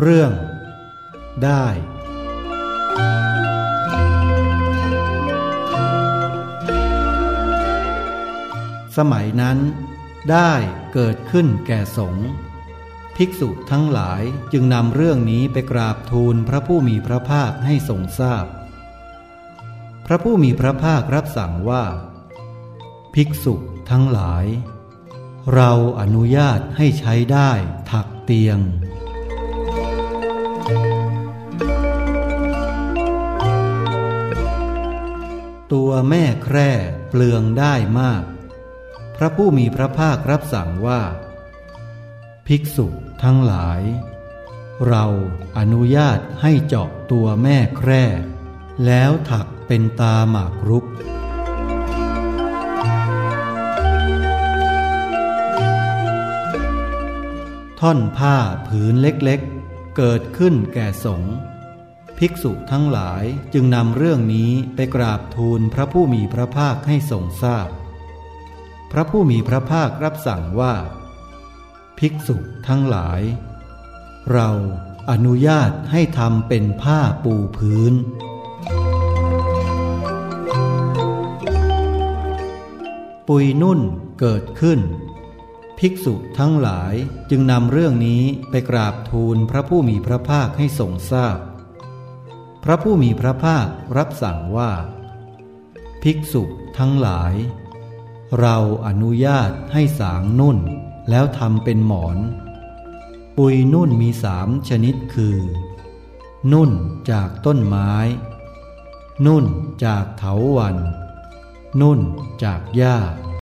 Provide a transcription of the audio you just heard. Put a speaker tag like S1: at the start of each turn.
S1: เรื่อง ได้ สมัยนั้น ได้เกิดขึ้นแก่สงฆ์ภิกษุทั้งหลายจึงนำเรื่องนี้ไปกราบทูลพระผู้มีพระภาคให้ทรงทราบพพระผู้มีพระภาครับสั่งว่า ภิกษุทั้งหลาย เราอนุญาตให้ใช้ได้ถักเตียง ตัวแม่แคร่เปลืองได้มาก พระผู้มีพระภาครับสั่งว่า ภิกษุทั้งหลาย เราอนุญาตให้เจาะตัวแม่แคร่แล้วถักเป็นตาหมากรุกท่อนผ้าผืนเล็กๆ เกิดขึ้นแก่สงฆ์ ภิกษุทั้งหลายจึงนำเรื่องนี้ไปกราบทูลพระผู้มีพระภาคให้ทรงทราบพพระผู้มีพระภาครับสั่งว่า ภิกษุทั้งหลาย เราอนุญาตให้ทำเป็นผ้าปูพื้น ปุยนุ่นเกิดขึ้น ภิกษุทั้งหลายจึงนำเรื่องนี้ไปกราบทูลพระผู้มีพระภาคให้ทรงทราบพ พระผู้มีพระภาครับสั่งว่า ภิกษุทั้งหลาย เราอนุญาตให้สางนุ่น แล้วทำเป็นหมอน ปุยนุ่นมีสามชนิดคือ นุ่นจากต้นไม้ นุ่นจากเถาวัน นุ่นจากหญ้า